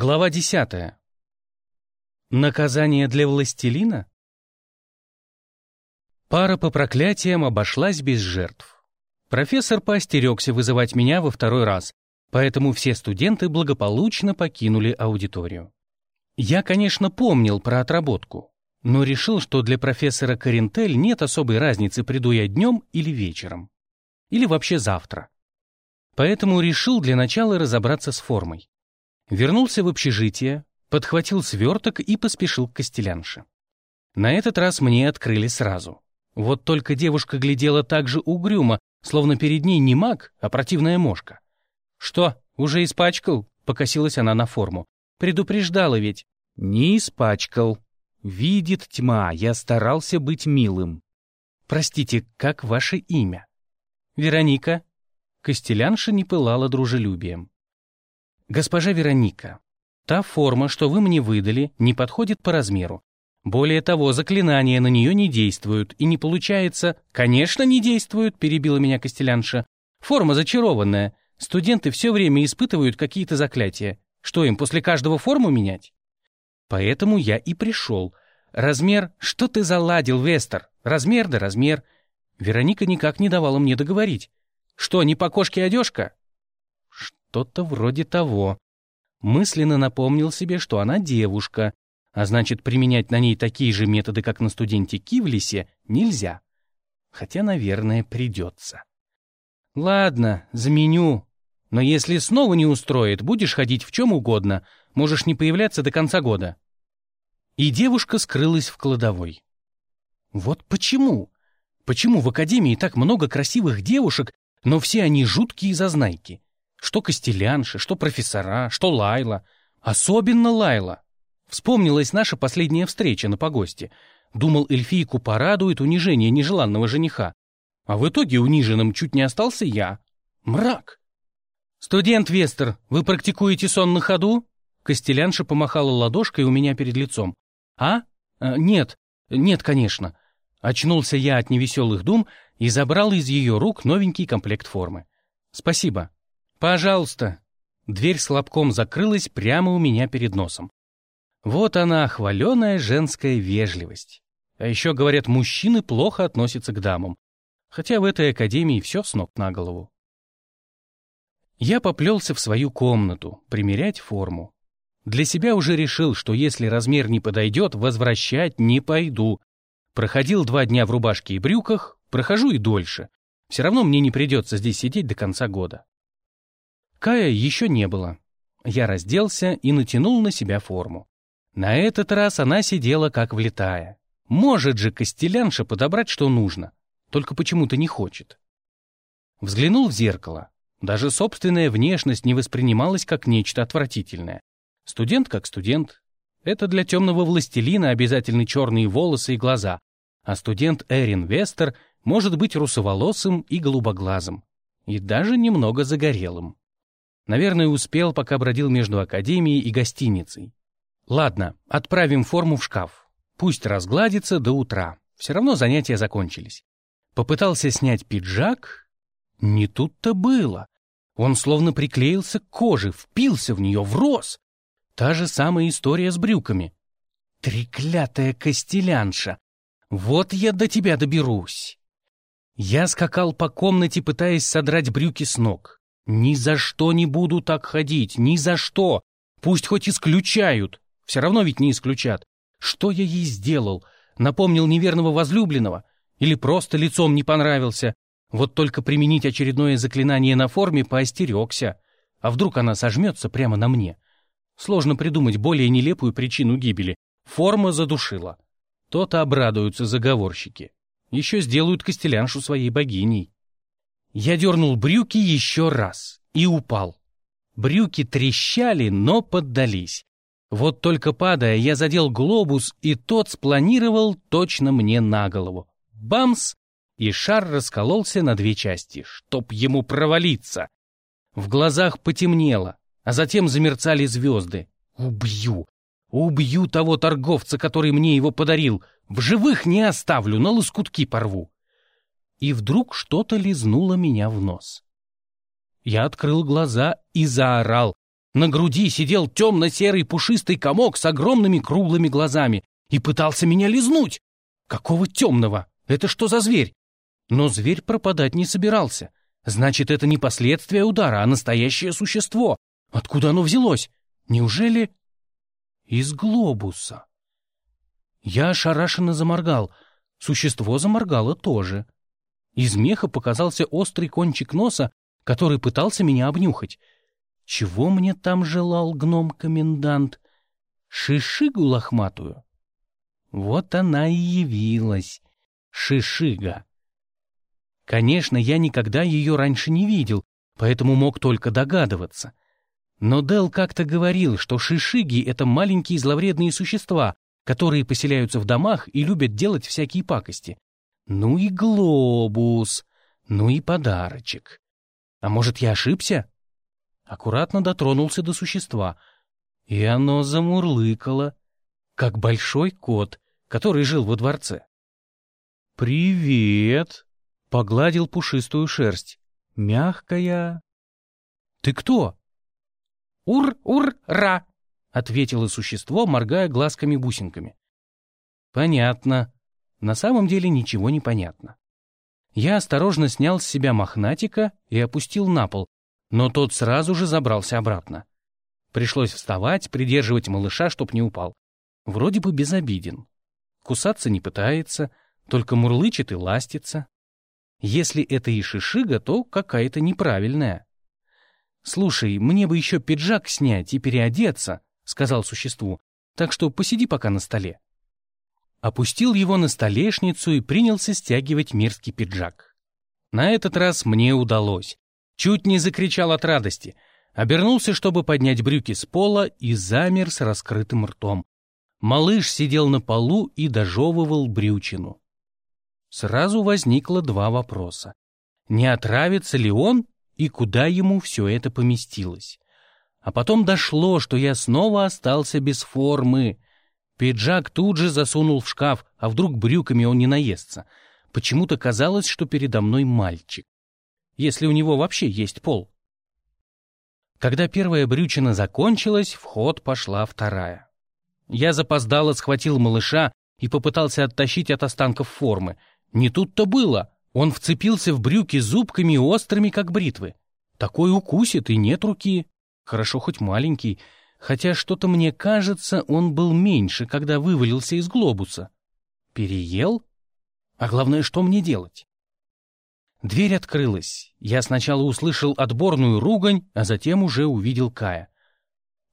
Глава десятая. Наказание для властелина? Пара по проклятиям обошлась без жертв. Профессор поостерегся вызывать меня во второй раз, поэтому все студенты благополучно покинули аудиторию. Я, конечно, помнил про отработку, но решил, что для профессора Карентель нет особой разницы, приду я днем или вечером. Или вообще завтра. Поэтому решил для начала разобраться с формой. Вернулся в общежитие, подхватил сверток и поспешил к костелянше. На этот раз мне открыли сразу. Вот только девушка глядела так же угрюмо, словно перед ней не маг, а противная мошка. «Что, уже испачкал?» — покосилась она на форму. «Предупреждала ведь». «Не испачкал. Видит тьма, я старался быть милым». «Простите, как ваше имя?» «Вероника». Костелянша не пылала дружелюбием. «Госпожа Вероника, та форма, что вы мне выдали, не подходит по размеру. Более того, заклинания на нее не действуют, и не получается... Конечно, не действуют, перебила меня Костелянша. Форма зачарованная. Студенты все время испытывают какие-то заклятия. Что им, после каждого форму менять? Поэтому я и пришел. Размер... Что ты заладил, Вестер? Размер да размер. Вероника никак не давала мне договорить. Что, не по кошке одежка? Что-то вроде того. Мысленно напомнил себе, что она девушка, а значит, применять на ней такие же методы, как на студенте Кивлисе, нельзя. Хотя, наверное, придется. Ладно, заменю. Но если снова не устроит, будешь ходить в чем угодно, можешь не появляться до конца года. И девушка скрылась в кладовой. Вот почему? Почему в академии так много красивых девушек, но все они жуткие зазнайки? Что Костелянши, что профессора, что Лайла. Особенно Лайла. Вспомнилась наша последняя встреча на погосте. Думал, эльфийку порадует унижение нежеланного жениха. А в итоге униженным чуть не остался я. Мрак. «Студент Вестер, вы практикуете сон на ходу?» Костелянша помахала ладошкой у меня перед лицом. «А? а нет, нет, конечно». Очнулся я от невеселых дум и забрал из ее рук новенький комплект формы. «Спасибо». «Пожалуйста». Дверь с лобком закрылась прямо у меня перед носом. Вот она, хваленая женская вежливость. А еще, говорят, мужчины плохо относятся к дамам. Хотя в этой академии все с ног на голову. Я поплелся в свою комнату, примерять форму. Для себя уже решил, что если размер не подойдет, возвращать не пойду. Проходил два дня в рубашке и брюках, прохожу и дольше. Все равно мне не придется здесь сидеть до конца года. Кая еще не было. Я разделся и натянул на себя форму. На этот раз она сидела как влетая. Может же Костелянша подобрать, что нужно, только почему-то не хочет. Взглянул в зеркало. Даже собственная внешность не воспринималась как нечто отвратительное. Студент как студент. Это для темного властелина обязательны черные волосы и глаза, а студент Эрин Вестер может быть русоволосым и голубоглазым, и даже немного загорелым. Наверное, успел, пока бродил между академией и гостиницей. Ладно, отправим форму в шкаф. Пусть разгладится до утра. Все равно занятия закончились. Попытался снять пиджак. Не тут-то было. Он словно приклеился к коже, впился в нее, врос. Та же самая история с брюками. Треклятая костелянша! Вот я до тебя доберусь. Я скакал по комнате, пытаясь содрать брюки с ног. Ни за что не буду так ходить, ни за что. Пусть хоть исключают. Все равно ведь не исключат. Что я ей сделал? Напомнил неверного возлюбленного? Или просто лицом не понравился? Вот только применить очередное заклинание на форме поостерегся. А вдруг она сожмется прямо на мне? Сложно придумать более нелепую причину гибели. Форма задушила. То-то обрадуются заговорщики. Еще сделают Костеляншу своей богиней. Я дернул брюки еще раз и упал. Брюки трещали, но поддались. Вот только падая, я задел глобус, и тот спланировал точно мне на голову. Бамс! И шар раскололся на две части, чтоб ему провалиться. В глазах потемнело, а затем замерцали звезды. Убью! Убью того торговца, который мне его подарил. В живых не оставлю, на лоскутки порву и вдруг что-то лизнуло меня в нос. Я открыл глаза и заорал. На груди сидел темно-серый пушистый комок с огромными круглыми глазами и пытался меня лизнуть. Какого темного? Это что за зверь? Но зверь пропадать не собирался. Значит, это не последствия удара, а настоящее существо. Откуда оно взялось? Неужели из глобуса? Я ошарашенно заморгал. Существо заморгало тоже. Из меха показался острый кончик носа, который пытался меня обнюхать. Чего мне там желал гном-комендант? Шишигу лохматую? Вот она и явилась. Шишига. Конечно, я никогда ее раньше не видел, поэтому мог только догадываться. Но Дел как-то говорил, что шишиги — это маленькие зловредные существа, которые поселяются в домах и любят делать всякие пакости. Ну и глобус, ну и подарочек. А может, я ошибся? Аккуратно дотронулся до существа, и оно замурлыкало, как большой кот, который жил во дворце. «Привет!» — погладил пушистую шерсть. «Мягкая». «Ты кто?» «Ур-ур-ра!» — ответило существо, моргая глазками-бусинками. «Понятно. На самом деле ничего не понятно». Я осторожно снял с себя мохнатика и опустил на пол, но тот сразу же забрался обратно. Пришлось вставать, придерживать малыша, чтоб не упал. Вроде бы безобиден. Кусаться не пытается, только мурлычет и ластится. Если это и шишига, то какая-то неправильная. «Слушай, мне бы еще пиджак снять и переодеться», — сказал существу, «так что посиди пока на столе». Опустил его на столешницу и принялся стягивать мерзкий пиджак. На этот раз мне удалось. Чуть не закричал от радости. Обернулся, чтобы поднять брюки с пола, и замер с раскрытым ртом. Малыш сидел на полу и дожевывал брючину. Сразу возникло два вопроса. Не отравится ли он и куда ему все это поместилось? А потом дошло, что я снова остался без формы. Пиджак тут же засунул в шкаф, а вдруг брюками он не наестся. Почему-то казалось, что передо мной мальчик. Если у него вообще есть пол. Когда первая брючина закончилась, в ход пошла вторая. Я запоздало схватил малыша и попытался оттащить от останков формы. Не тут-то было. Он вцепился в брюки зубками острыми, как бритвы. Такой укусит, и нет руки. Хорошо хоть маленький, хотя что-то мне кажется, он был меньше, когда вывалился из глобуса. Переел? А главное, что мне делать? Дверь открылась. Я сначала услышал отборную ругань, а затем уже увидел Кая.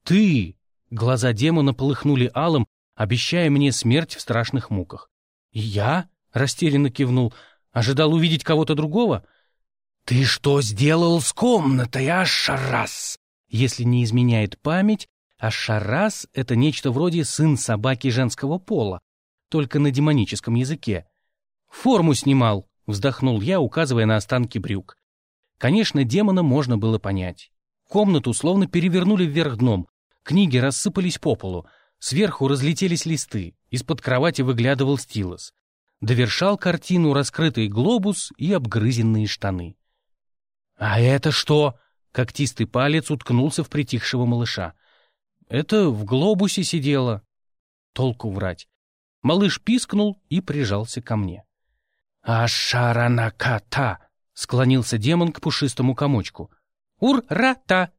«Ты!» Глаза демона полыхнули алым, обещая мне смерть в страшных муках. «Я?» Растерянно кивнул. Ожидал увидеть кого-то другого? «Ты что сделал с комнатой, Ашарас?» Если не изменяет память, Ашарас — это нечто вроде сын собаки женского пола, только на демоническом языке. «Форму снимал», — вздохнул я, указывая на останки брюк. Конечно, демона можно было понять. Комнату словно перевернули вверх дном, книги рассыпались по полу, сверху разлетелись листы, из-под кровати выглядывал стилос довершал картину раскрытый глобус и обгрызенные штаны. «А это что?» — когтистый палец уткнулся в притихшего малыша. «Это в глобусе сидело». Толку врать. Малыш пискнул и прижался ко мне. «Ашаранаката!» — склонился демон к пушистому комочку. «Ур-ра-та!»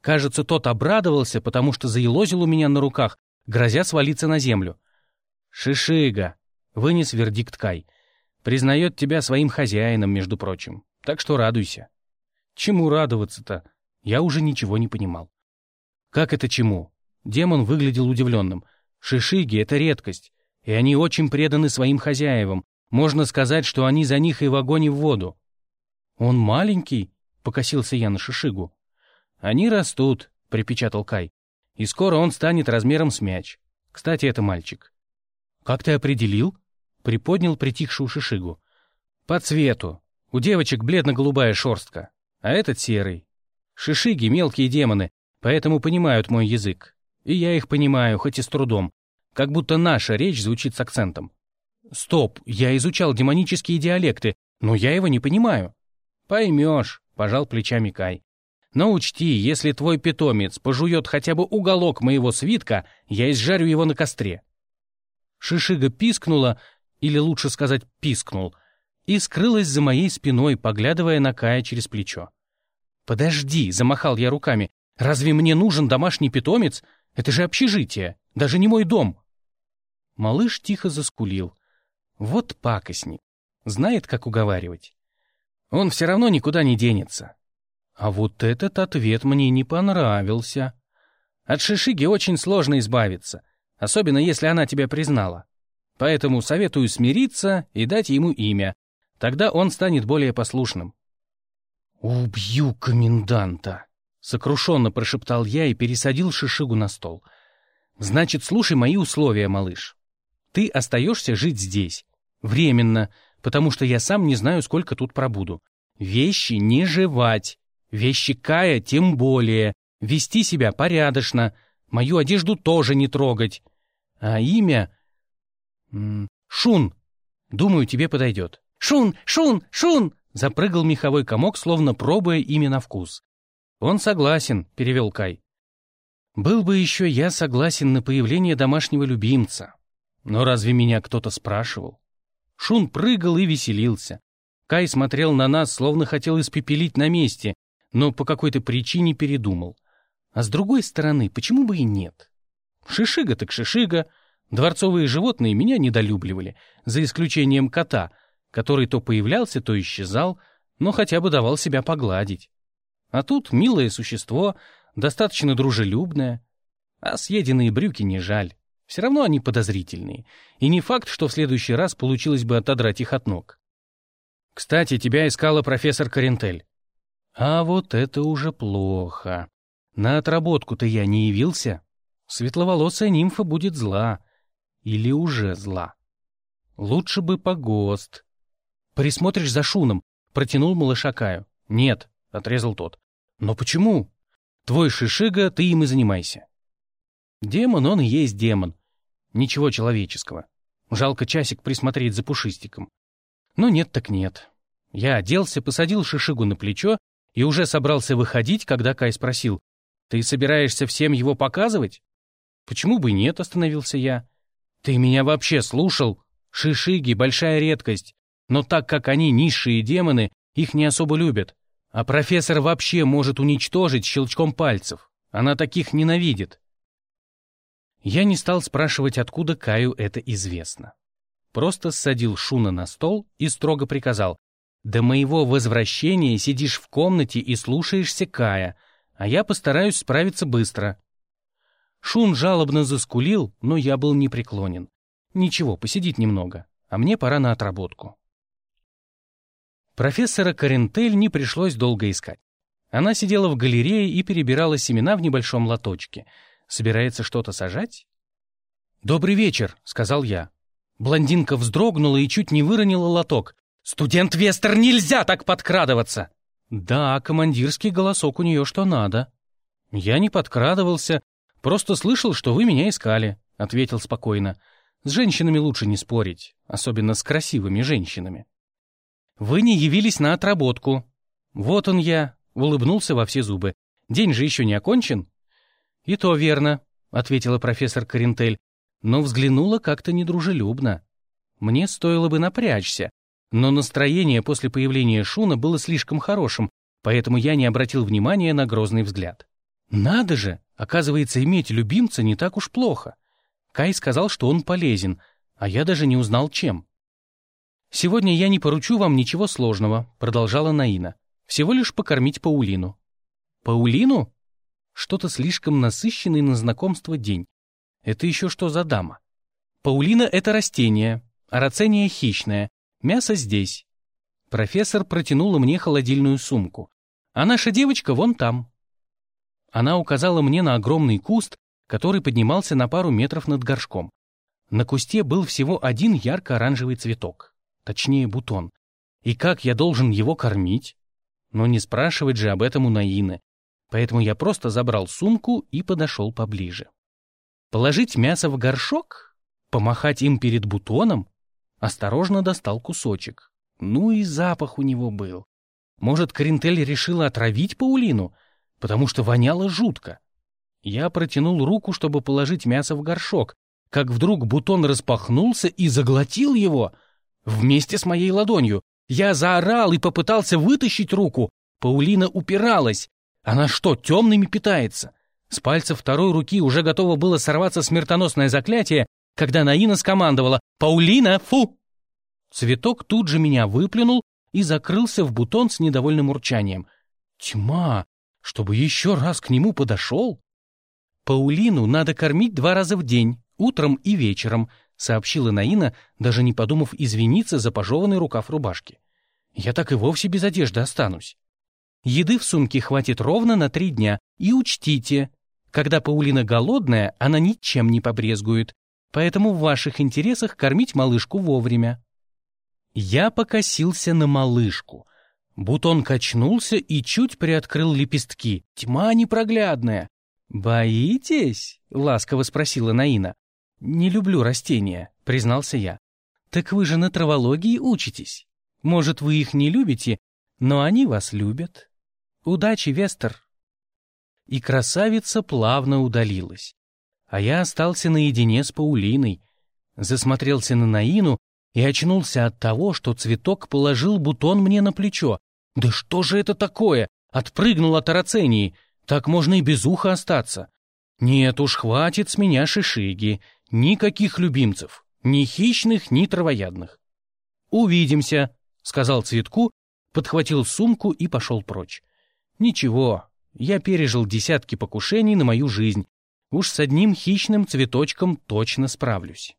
Кажется, тот обрадовался, потому что заелозил у меня на руках, грозя свалиться на землю. «Шишига!» Вынес вердикт Кай. Признает тебя своим хозяином, между прочим. Так что радуйся. Чему радоваться-то? Я уже ничего не понимал. Как это чему? Демон выглядел удивленным. Шишиги — это редкость, и они очень преданы своим хозяевам. Можно сказать, что они за них и в огонь, и в воду. Он маленький, — покосился я на Шишигу. Они растут, — припечатал Кай. И скоро он станет размером с мяч. Кстати, это мальчик. Как ты определил? Приподнял притихшую шишигу. «По цвету. У девочек бледно-голубая шерстка, а этот серый. Шишиги — мелкие демоны, поэтому понимают мой язык. И я их понимаю, хоть и с трудом. Как будто наша речь звучит с акцентом. Стоп, я изучал демонические диалекты, но я его не понимаю. Поймешь, — пожал плечами Кай. Но учти, если твой питомец пожует хотя бы уголок моего свитка, я изжарю его на костре». Шишига пискнула, или лучше сказать, пискнул, и скрылась за моей спиной, поглядывая на Кая через плечо. «Подожди», — замахал я руками, — «разве мне нужен домашний питомец? Это же общежитие, даже не мой дом». Малыш тихо заскулил. Вот пакостник. Знает, как уговаривать. Он все равно никуда не денется. А вот этот ответ мне не понравился. От Шишиги очень сложно избавиться, особенно если она тебя признала. Поэтому советую смириться и дать ему имя. Тогда он станет более послушным. «Убью коменданта!» — сокрушенно прошептал я и пересадил Шишигу на стол. «Значит, слушай мои условия, малыш. Ты остаешься жить здесь. Временно, потому что я сам не знаю, сколько тут пробуду. Вещи не жевать. Вещи Кая тем более. Вести себя порядочно. Мою одежду тоже не трогать. А имя... Шун. Думаю, тебе подойдет. Шун, Шун, Шун! Запрыгал меховой комок, словно пробуя имя на вкус. «Он согласен», — перевел Кай. «Был бы еще я согласен на появление домашнего любимца. Но разве меня кто-то спрашивал? Шун прыгал и веселился. Кай смотрел на нас, словно хотел испепелить на месте, но по какой-то причине передумал. А с другой стороны, почему бы и нет? Шишига так шишига. Дворцовые животные меня недолюбливали, за исключением кота, который то появлялся, то исчезал, но хотя бы давал себя погладить. А тут милое существо, достаточно дружелюбное, а съеденные брюки не жаль. Все равно они подозрительные. И не факт, что в следующий раз получилось бы отодрать их от ног. Кстати, тебя искала профессор Карентель. А вот это уже плохо. На отработку-то я не явился. Светловолосая нимфа будет зла. Или уже зла. Лучше бы погост. Присмотришь за Шуном, протянул малыша Каю. Нет, отрезал тот. Но почему? Твой шишига, ты им и занимайся. Демон он и есть демон. Ничего человеческого. Жалко часик присмотреть за пушистиком. Но нет так нет. Я оделся, посадил Шишигу на плечо и уже собрался выходить, когда Кай спросил, «Ты собираешься всем его показывать?» «Почему бы нет?» — остановился я. «Ты меня вообще слушал? Шишиги — большая редкость, но так как они низшие демоны, их не особо любят. А профессор вообще может уничтожить щелчком пальцев. Она таких ненавидит. Я не стал спрашивать, откуда Каю это известно. Просто ссадил Шуна на стол и строго приказал. «До моего возвращения сидишь в комнате и слушаешься Кая, а я постараюсь справиться быстро». Шун жалобно заскулил, но я был непреклонен. «Ничего, посидеть немного, а мне пора на отработку». Профессора Карентель не пришлось долго искать. Она сидела в галерее и перебирала семена в небольшом лоточке — Собирается что-то сажать? «Добрый вечер», — сказал я. Блондинка вздрогнула и чуть не выронила лоток. «Студент Вестер, нельзя так подкрадываться!» «Да, командирский голосок у нее что надо». «Я не подкрадывался, просто слышал, что вы меня искали», — ответил спокойно. «С женщинами лучше не спорить, особенно с красивыми женщинами». «Вы не явились на отработку». «Вот он я», — улыбнулся во все зубы. «День же еще не окончен?» «И то верно», — ответила профессор Карентель, но взглянула как-то недружелюбно. Мне стоило бы напрячься, но настроение после появления Шуна было слишком хорошим, поэтому я не обратил внимания на грозный взгляд. «Надо же! Оказывается, иметь любимца не так уж плохо. Кай сказал, что он полезен, а я даже не узнал, чем». «Сегодня я не поручу вам ничего сложного», — продолжала Наина. «Всего лишь покормить Паулину». «Паулину?» Что-то слишком насыщенный на знакомство день. Это еще что за дама? Паулина — это растение, а рацения — хищное. Мясо здесь. Профессор протянула мне холодильную сумку. А наша девочка вон там. Она указала мне на огромный куст, который поднимался на пару метров над горшком. На кусте был всего один ярко-оранжевый цветок, точнее бутон. И как я должен его кормить? Но не спрашивать же об этом у Наины поэтому я просто забрал сумку и подошел поближе. Положить мясо в горшок? Помахать им перед бутоном? Осторожно достал кусочек. Ну и запах у него был. Может, Каринтель решила отравить Паулину? потому что воняло жутко. Я протянул руку, чтобы положить мясо в горшок, как вдруг бутон распахнулся и заглотил его вместе с моей ладонью. Я заорал и попытался вытащить руку. Паулина упиралась. Она что, темными питается? С пальца второй руки уже готово было сорваться смертоносное заклятие, когда Наина скомандовала «Паулина, фу!». Цветок тут же меня выплюнул и закрылся в бутон с недовольным урчанием. Тьма! Чтобы еще раз к нему подошел? Паулину надо кормить два раза в день, утром и вечером, сообщила Наина, даже не подумав извиниться за пожеванный рукав рубашки. Я так и вовсе без одежды останусь. Еды в сумке хватит ровно на три дня. И учтите, когда Паулина голодная, она ничем не побрезгует, поэтому в ваших интересах кормить малышку вовремя. Я покосился на малышку. Бутон качнулся и чуть приоткрыл лепестки. Тьма непроглядная. «Боитесь?» — ласково спросила Наина. «Не люблю растения», — признался я. «Так вы же на травологии учитесь. Может, вы их не любите, но они вас любят. Удачи, Вестер!» И красавица плавно удалилась. А я остался наедине с Паулиной, засмотрелся на Наину и очнулся от того, что цветок положил бутон мне на плечо. «Да что же это такое?» Отпрыгнул от Арацении. Так можно и без уха остаться. Нет уж, хватит с меня шишиги. Никаких любимцев. Ни хищных, ни травоядных. «Увидимся», — сказал цветку, подхватил сумку и пошел прочь. «Ничего, я пережил десятки покушений на мою жизнь. Уж с одним хищным цветочком точно справлюсь».